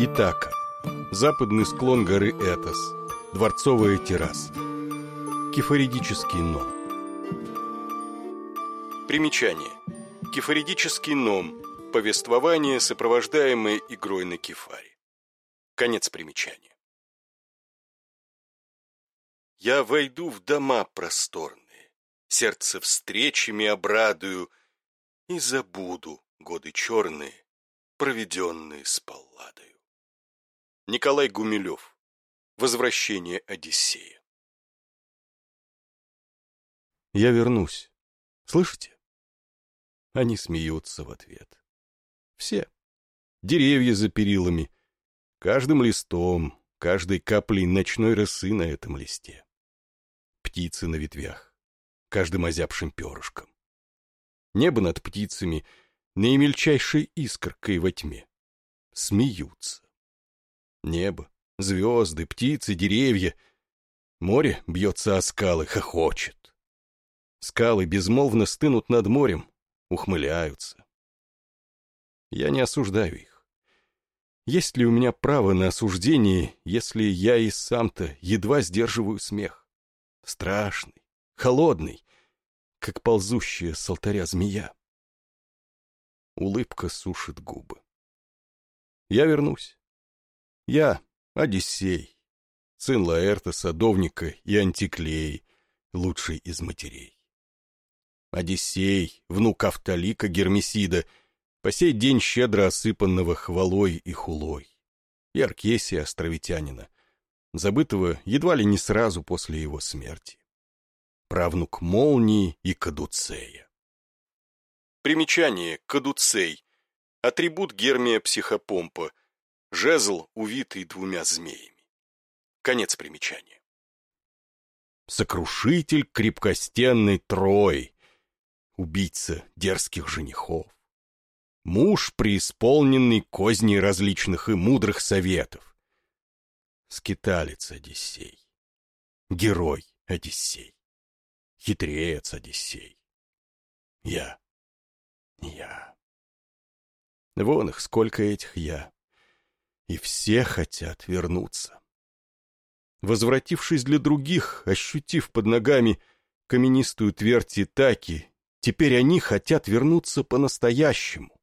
Итака. Западный склон горы Этос. Дворцовая терраса. Кефаридический ном. Примечание. Кефаридический ном. Повествование, сопровождаемое игрой на кефаре. Конец примечания. Я войду в дома просторные, сердце встречами обрадую и забуду годы черные, проведенные с Палладою. Николай Гумилев. Возвращение Одиссея. Я вернусь. Слышите? Они смеются в ответ. Все. Деревья за перилами, каждым листом, каждой каплей ночной росы на этом листе. Птицы на ветвях, каждым озябшим перышком. Небо над птицами — наимельчайшей искоркой во тьме. Смеются. Небо, звезды, птицы, деревья. Море бьется о скалы, хохочет. Скалы безмолвно стынут над морем, ухмыляются. Я не осуждаю их. Есть ли у меня право на осуждение, если я и сам-то едва сдерживаю смех? Страшный, холодный, как ползущая с алтаря змея. Улыбка сушит губы. Я вернусь. Я Одиссей, сын Лаэрта, садовника и Антиклеи, лучший из матерей. Одиссей, внук Автолика Гермесида, по сей день щедро осыпанного хвалой и хулой. И Аркесия островитянина, забытого едва ли не сразу после его смерти. Правнук Молнии и Кадуцея. Примечание. Кадуцей. Атрибут гермия психопомпа. Жезл, увитый двумя змеями. Конец примечания. Сокрушитель крепкостенный Трой. Убийца дерзких женихов. Муж, преисполненный козней различных и мудрых советов. Скиталец Одиссей. Герой Одиссей. Хитрец Одиссей. Я я. Вон их, сколько этих я. И все хотят вернуться. Возвратившись для других, ощутив под ногами каменистую твердь Итаки, теперь они хотят вернуться по-настоящему,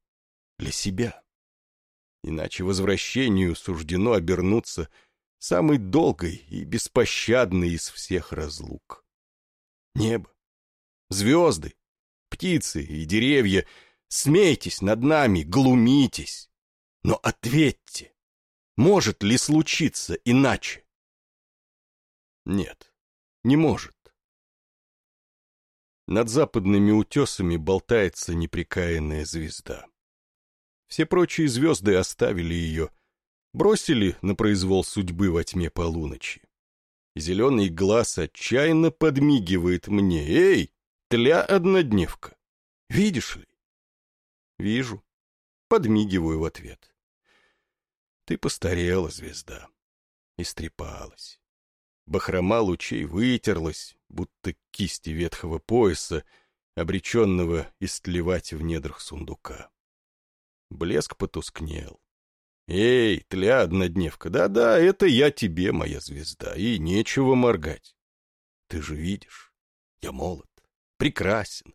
для себя. Иначе возвращению суждено обернуться самой долгой и беспощадной из всех разлук. Небо, звезды, птицы и деревья — Смейтесь над нами, глумитесь. Но ответьте, может ли случиться иначе? Нет, не может. Над западными утесами болтается неприкаянная звезда. Все прочие звезды оставили ее, бросили на произвол судьбы во тьме полуночи. Зеленый глаз отчаянно подмигивает мне. «Эй, тля однодневка, видишь ли? Вижу. Подмигиваю в ответ. Ты постарела, звезда. Истрепалась. Бахрома лучей вытерлась, будто кисти ветхого пояса, обреченного истлевать в недрах сундука. Блеск потускнел. «Эй, тля однодневка, да-да, это я тебе, моя звезда, и нечего моргать. Ты же видишь, я молод, прекрасен,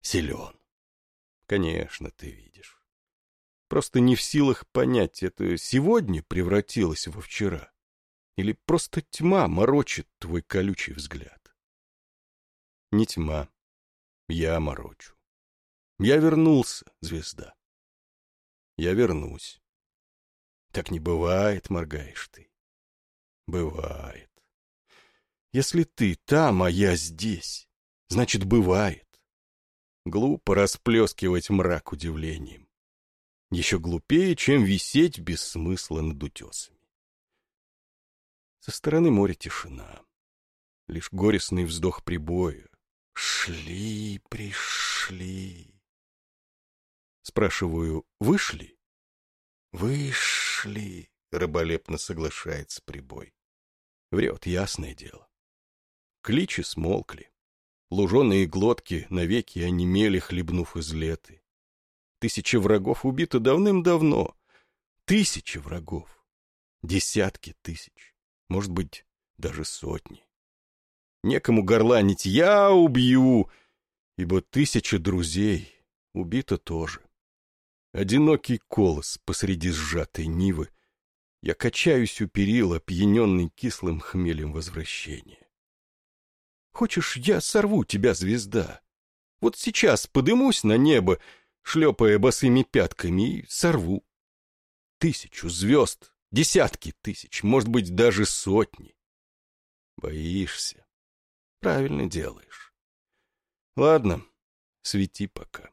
силен. Конечно, ты видишь. Просто не в силах понять, это сегодня превратилось во вчера. Или просто тьма морочит твой колючий взгляд. Не тьма. Я морочу. Я вернулся, звезда. Я вернусь. Так не бывает, моргаешь ты. Бывает. Если ты там, а я здесь, значит, бывает. Глупо расплескивать мрак удивлением. Еще глупее, чем висеть без смысла над утесами. Со стороны моря тишина. Лишь горестный вздох прибоя. «Шли, пришли». Спрашиваю, вышли? «Вышли», — рыболепно соглашается прибой. Врет, ясное дело. Кличи смолкли. Луженые глотки навеки онемели, хлебнув из леты. Тысячи врагов убиты давным-давно. Тысячи врагов. Десятки тысяч. Может быть, даже сотни. Некому горланить «Я убью!» Ибо тысяча друзей убито тоже. Одинокий колос посреди сжатой нивы. Я качаюсь у перил, опьяненный кислым хмелем возвращения. Хочешь, я сорву тебя, звезда? Вот сейчас подымусь на небо, шлепая босыми пятками, и сорву. Тысячу звезд, десятки тысяч, может быть, даже сотни. Боишься. Правильно делаешь. Ладно, свети пока.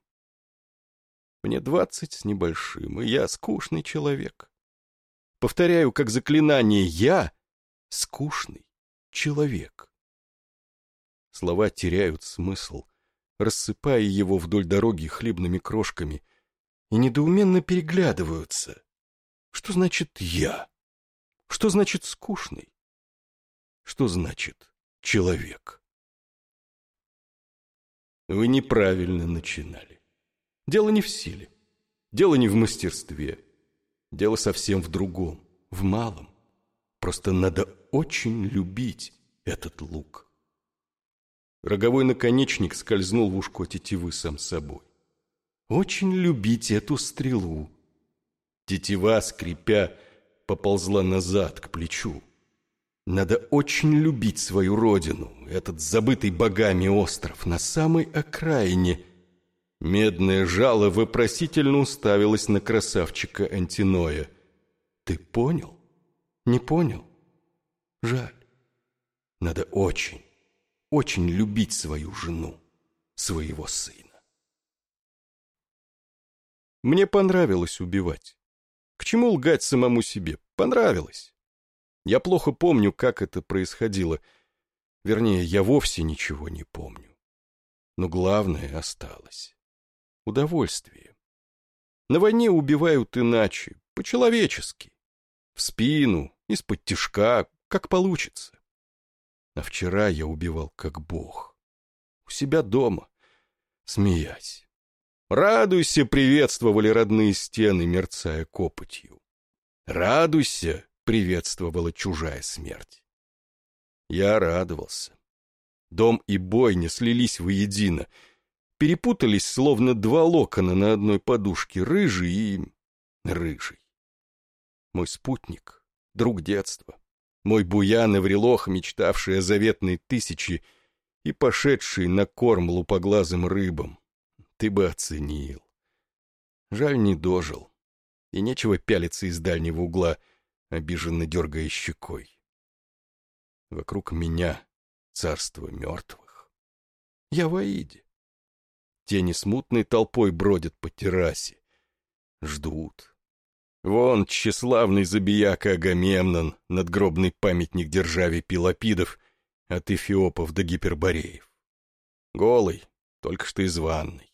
Мне двадцать с небольшим, и я скучный человек. Повторяю, как заклинание, я скучный человек. Слова теряют смысл, рассыпая его вдоль дороги хлебными крошками, и недоуменно переглядываются. Что значит «я»? Что значит «скучный»? Что значит «человек»? Вы неправильно начинали. Дело не в силе, дело не в мастерстве, дело совсем в другом, в малом. Просто надо очень любить этот лук. Роговой наконечник скользнул в ушко тетивы сам собой. Очень любить эту стрелу. Тетива, скрипя, поползла назад к плечу. Надо очень любить свою родину, этот забытый богами остров на самой окраине. Медное жало вопросительно уставилось на красавчика Антиноя. Ты понял? Не понял? Жаль. Надо очень, очень любить свою жену, своего сына. Мне понравилось убивать. К чему лгать самому себе? Понравилось. Я плохо помню, как это происходило. Вернее, я вовсе ничего не помню. Но главное осталось. Удовольствие. На войне убивают иначе, по-человечески. В спину, из-под тишка, как получится. А вчера я убивал как бог. У себя дома, смеясь. «Радуйся!» — приветствовали родные стены, мерцая копотью. «Радуйся!» — приветствовала чужая смерть. Я радовался. Дом и бойня слились воедино, перепутались, словно два локона на одной подушке, рыжий и рыжий. Мой спутник, друг детства, мой буян Эврилох, мечтавший о заветной тысячи и пошедший на корм лупоглазым рыбам. Ты бы оценил. Жаль, не дожил. И нечего пялиться из дальнего угла, обиженно дергая щекой. Вокруг меня царство мертвых. Я в Аиде. Тени смутной толпой бродят по террасе. Ждут. Вон тщеславный забияка Агамемнон, надгробный памятник державе Пилопидов, от Эфиопов до Гипербореев. Голый, только что из ванной.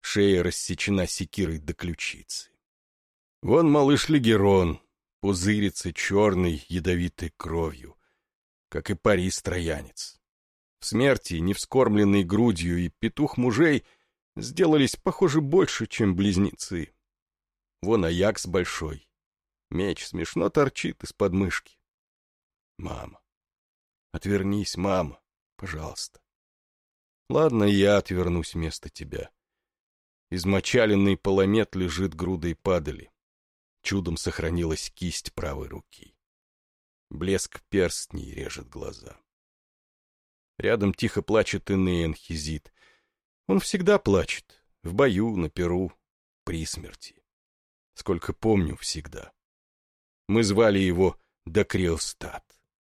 Шея рассечена секирой до ключицы. Вон малыш Легерон, пузырится черной ядовитой кровью, как и Парис Троянец. В смерти, невскормленной грудью и петух мужей сделались, похоже, больше, чем близнецы. Вон Аякс большой. Меч смешно торчит из подмышки. Мама. Отвернись, мама, пожалуйста. Ладно, я отвернусь вместо тебя. Измочаленный поломет лежит грудой падали. Чудом сохранилась кисть правой руки. Блеск перстней режет глаза. Рядом тихо плачет Инеен Хизит. Он всегда плачет, в бою, на перу, при смерти сколько помню всегда. Мы звали его Докриостат,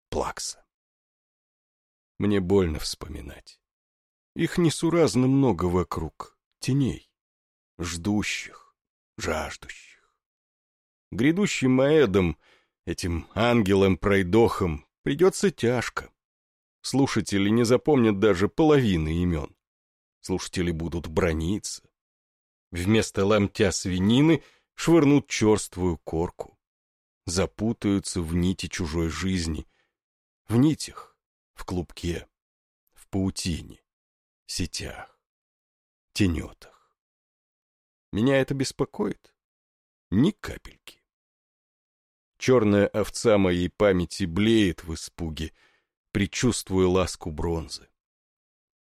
Плакса. Мне больно вспоминать. Их несуразно много вокруг, теней, ждущих, жаждущих. Грядущим Маэдом, этим ангелом-пройдохом, придется тяжко. Слушатели не запомнят даже половины имен. Слушатели будут брониться. Вместо ломтя свинины — швырнут черствую корку, запутаются в нити чужой жизни, в нитях, в клубке, в паутине, сетях, тенетах. Меня это беспокоит? Ни капельки. Черная овца моей памяти блеет в испуге, предчувствуя ласку бронзы.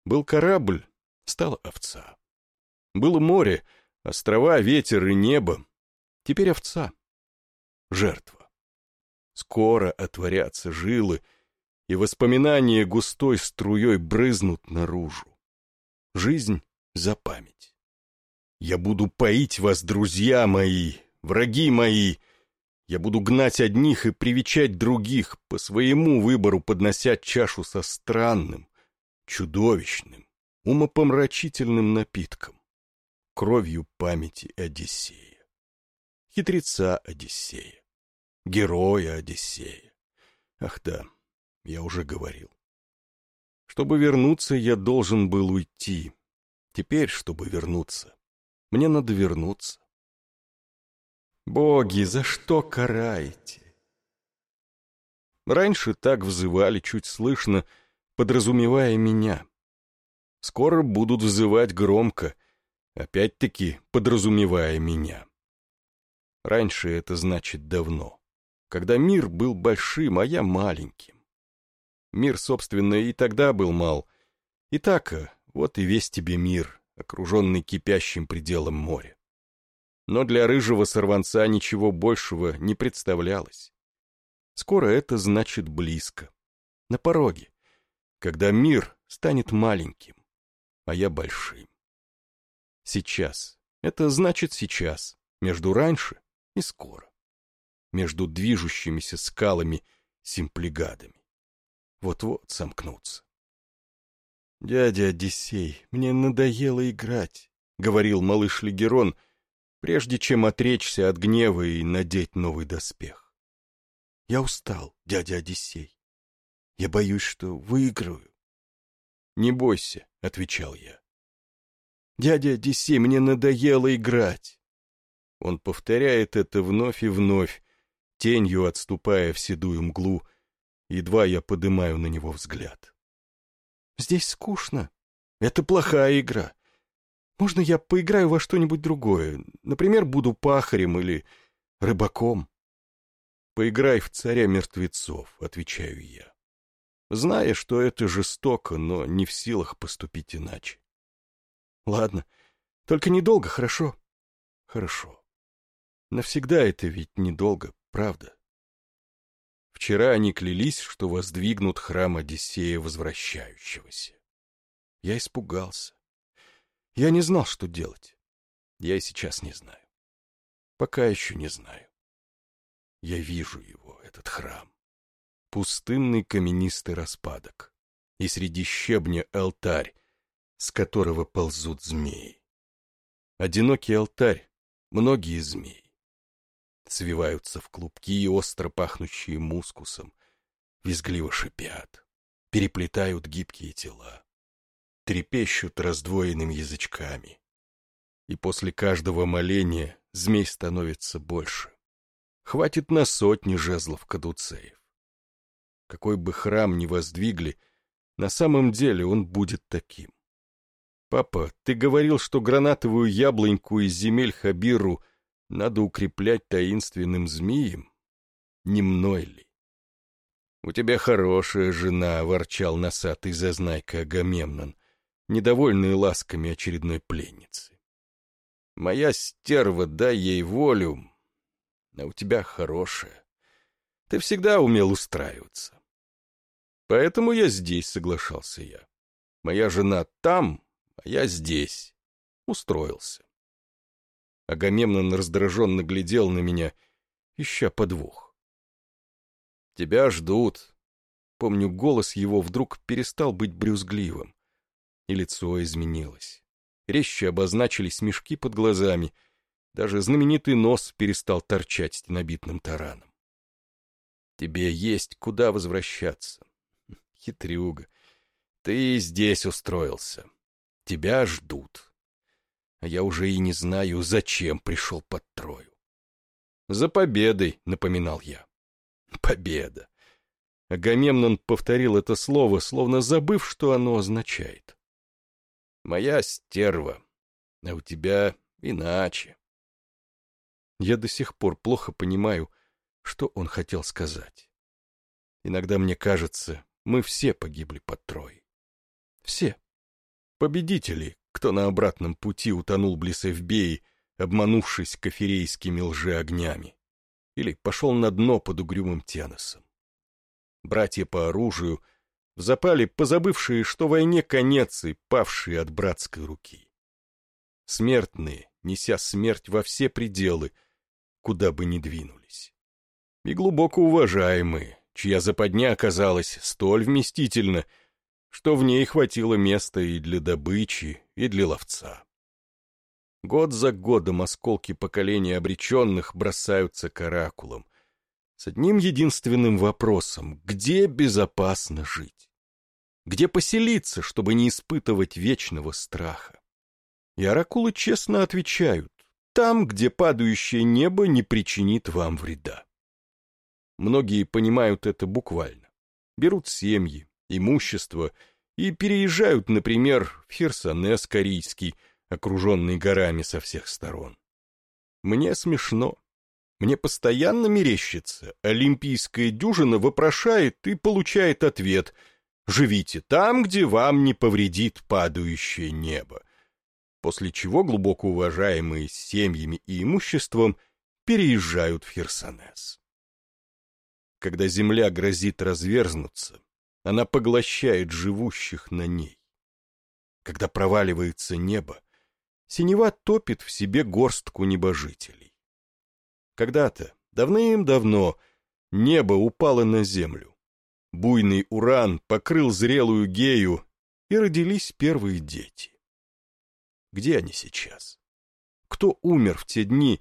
Был корабль, стала овца. Было море, острова, ветер и небо. Теперь овца. Жертва. Скоро отворятся жилы, и воспоминания густой струей брызнут наружу. Жизнь за память. Я буду поить вас, друзья мои, враги мои. Я буду гнать одних и привечать других, по своему выбору поднося чашу со странным, чудовищным, умопомрачительным напитком, кровью памяти Одиссея. Хитреца Одиссея, героя Одиссея. Ах да, я уже говорил. Чтобы вернуться, я должен был уйти. Теперь, чтобы вернуться, мне надо вернуться. Боги, за что караете? Раньше так взывали чуть слышно, подразумевая меня. Скоро будут взывать громко, опять-таки подразумевая меня. Раньше это значит давно, когда мир был большим, а я маленьким. Мир, собственно, и тогда был мал. И так, вот и весь тебе мир, окруженный кипящим пределом моря. Но для рыжего сорванца ничего большего не представлялось. Скоро это значит близко, на пороге, когда мир станет маленьким, а я большим. Сейчас. Это значит сейчас, между раньше и скоро. Между движущимися скалами симплигадами. Вот-вот сомкнутся. «Дядя Одиссей, мне надоело играть», — говорил малыш Легерон, прежде чем отречься от гнева и надеть новый доспех. «Я устал, дядя Одиссей. Я боюсь, что выиграю». «Не бойся», — отвечал я. «Дядя Одиссей, мне надоело играть». Он повторяет это вновь и вновь, тенью отступая в седую мглу, едва я подымаю на него взгляд. Здесь скучно. Это плохая игра. Можно я поиграю во что-нибудь другое? Например, буду пахарем или рыбаком? Поиграй в царя мертвецов, отвечаю я. Зная, что это жестоко, но не в силах поступить иначе. Ладно, только недолго, хорошо? Хорошо. Навсегда это ведь недолго, правда? Вчера они клялись, что воздвигнут храм Одиссея возвращающегося. Я испугался. Я не знал, что делать. Я и сейчас не знаю. Пока еще не знаю. Я вижу его, этот храм. Пустынный каменистый распадок. И среди щебня алтарь, с которого ползут змеи. Одинокий алтарь, многие змеи свиваются в клубки, остро пахнущие мускусом, визгливо шипят, переплетают гибкие тела, трепещут раздвоенными язычками. И после каждого моления змей становится больше. Хватит на сотни жезлов кадуцеев. Какой бы храм ни воздвигли, на самом деле он будет таким. Папа, ты говорил, что гранатовую яблоньку из земель Хабиру — надо укреплять таинственным змеем? Не мной ли? «У тебя хорошая жена», — ворчал носатый зазнайка Агамемнон, недовольный ласками очередной пленницы. «Моя стерва, дай ей волю, а у тебя хорошая. Ты всегда умел устраиваться. Поэтому я здесь, соглашался я. Моя жена там, а я здесь. Устроился. Агамемнон раздраженно глядел на меня, ища подвох. «Тебя ждут». Помню, голос его вдруг перестал быть брюзгливым, и лицо изменилось. Резче обозначились мешки под глазами, даже знаменитый нос перестал торчать стенобитным тараном. «Тебе есть куда возвращаться. Хитрюга, ты здесь устроился. Тебя ждут» я уже и не знаю, зачем пришел под Трою. «За победой», — напоминал я. «Победа». Агамемнон повторил это слово, словно забыв, что оно означает. «Моя стерва, а у тебя иначе». Я до сих пор плохо понимаю, Что он хотел сказать? Иногда мне кажется, мы все погибли под Трой. Все. Победители, кто на обратном пути утонул близ Эвбеи, обманувшись коферейскими лжеогнями, или пошел на дно под угрюмым Теносом. Братья по оружию, в запале позабывшие, что войне конец и павшие от братской руки. Смертные, неся смерть во все пределы, куда бы ни двинулись. И глубоко уважаемые, чья западня оказалась столь вместительна, что в ней хватило места и для добычи, и для ловца. Год за годом осколки поколения обреченных бросаются к оракулам, с одним единственным вопросом — где безопасно жить? Где поселиться, чтобы не испытывать вечного страха? И оракулы честно отвечают — там, где падающее небо не причинит вам вреда. Многие понимают это буквально. Берут семьи, имущество и переезжают, например, в Херсонес Корейский, окруженный горами со всех сторон. Мне смешно. Мне постоянно мерещится. Олимпийская дюжина вопрошает и получает ответ «Живите там, где вам не повредит падающее небо». После чего глубоко уважаемые семьями и имуществом переезжают в Херсонес. Когда земля грозит разверзнуться, она поглощает живущих на ней. Когда проваливается небо, синева топит в себе горстку небожителей. Когда-то, давным-давно, небо упало на землю. Буйный уран покрыл зрелую гею, и родились первые дети. Где они сейчас? Кто умер в те дни,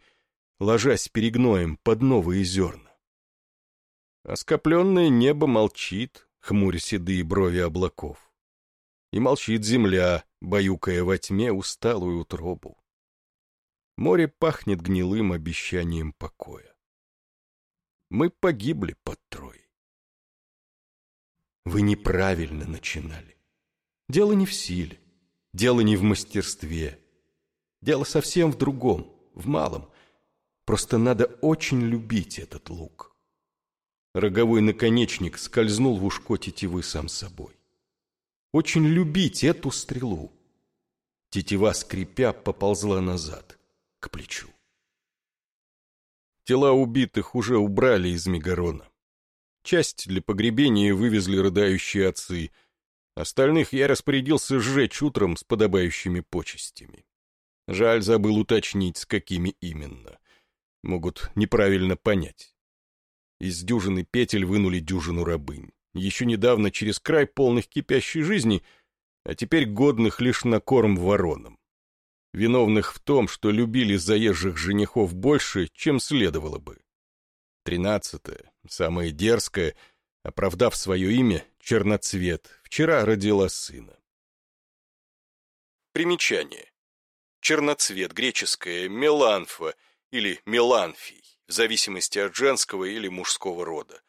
ложась перегноем под новые зерна? Оскопленное небо молчит, хмуря седые брови облаков. И молчит земля, баюкая во тьме усталую утробу. Море пахнет гнилым обещанием покоя. Мы погибли под Трой. Вы неправильно начинали. Дело не в силе, дело не в мастерстве. Дело совсем в другом, в малом. Просто надо очень любить этот лук. Роговой наконечник скользнул в ушко тетивы сам собой. Очень любить эту стрелу. Тетива, скрипя, поползла назад, к плечу. Тела убитых уже убрали из Мегарона. Часть для погребения вывезли рыдающие отцы. Остальных я распорядился сжечь утром с подобающими почестями. Жаль, забыл уточнить, с какими именно. Могут неправильно понять. Из дюжины петель вынули дюжину рабынь. Еще недавно через край полных кипящей жизни, а теперь годных лишь на корм воронам. Виновных в том, что любили заезжих женихов больше, чем следовало бы. Тринадцатая, самая дерзкая, оправдав свое имя, Черноцвет, вчера родила сына. Примечание. Черноцвет, греческое, меланфа или меланфий в зависимости от женского или мужского рода.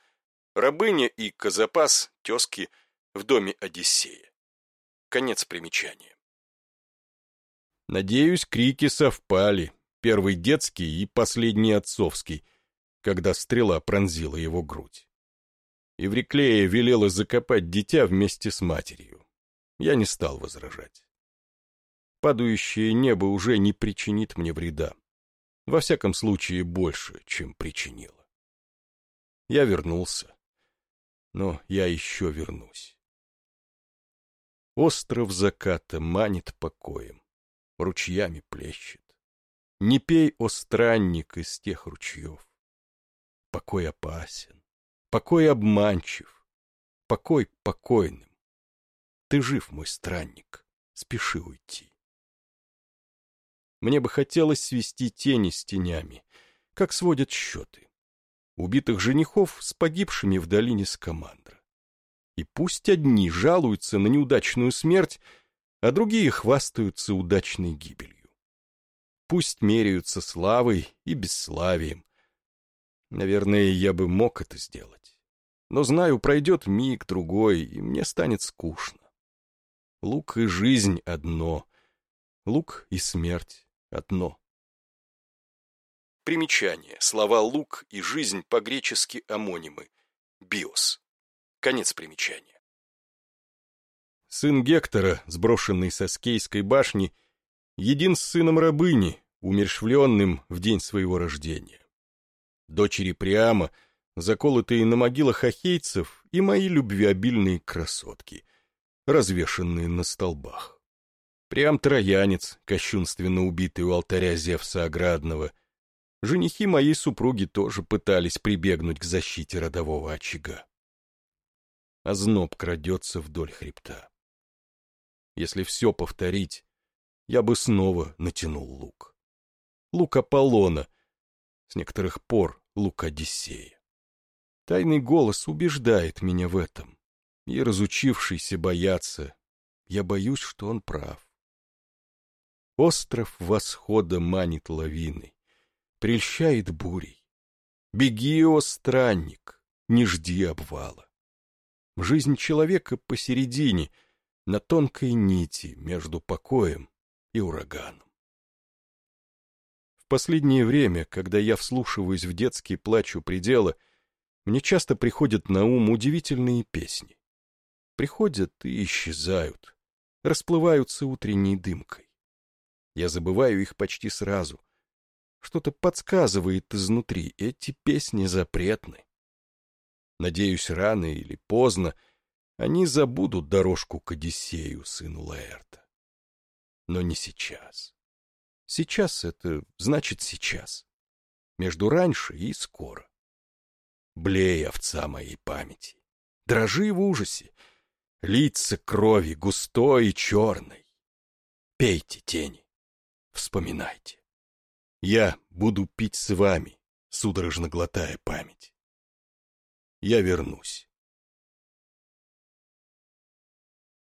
Рабыня и Казапас, тезки, в доме Одиссея. Конец примечания. Надеюсь, крики совпали, первый детский и последний отцовский, когда стрела пронзила его грудь. Евриклея велела закопать дитя вместе с матерью. Я не стал возражать. Падающее небо уже не причинит мне вреда. Во всяком случае, больше, чем причинила. Я вернулся. Но я еще вернусь. Остров заката манит покоем, ручьями плещет. Не пей, о странник, из тех ручьев. Покой опасен, покой обманчив, покой покойным. Ты жив, мой странник, спеши уйти. Мне бы хотелось свести тени с тенями, как сводят счеты. Убитых женихов с погибшими в долине Скамандра. И пусть одни жалуются на неудачную смерть, а другие хвастаются удачной гибелью. Пусть меряются славой и бесславием. Наверное, я бы мог это сделать. Но знаю, пройдет миг-другой, и мне станет скучно. Лук и жизнь одно, лук и смерть одно. Примечание. Слова «лук» и «жизнь» по-гречески амонимы. Биос. Конец примечания. Сын Гектора, сброшенный со Скейской башни, един с сыном рабыни, умершвленным в день своего рождения. Дочери Приама, заколотые на могилах ахейцев, и мои любвеобильные красотки, развешанные на столбах. Приам троянец, кощунственно убитый у алтаря Зевса Оградного — женихи моей супруги тоже пытались прибегнуть к защите родового очага. Озноб крадется вдоль хребта. Если все повторить, я бы снова натянул лук. Лук Аполлона, с некоторых пор лук Одиссея. Тайный голос убеждает меня в этом, и, разучившийся бояться, я боюсь, что он прав. Остров восхода манит лавиной прельщает бурей. Беги, о странник, не жди обвала. Жизнь человека посередине, на тонкой нити между покоем и ураганом. В последнее время, когда я вслушиваюсь в детский плач у предела, мне часто приходят на ум удивительные песни. Приходят и исчезают, расплываются утренней дымкой. Я забываю их почти сразу, что-то подсказывает изнутри, эти песни запретны. Надеюсь, рано или поздно они забудут дорожку к Одиссею, сыну Лаэрта. Но не сейчас. Сейчас это значит сейчас. Между раньше и скоро. Блей, овца моей памяти. Дрожи в ужасе. Лица крови густой и черной. Пейте тени. Вспоминайте. Я буду пить с вами, судорожно глотая память. Я вернусь.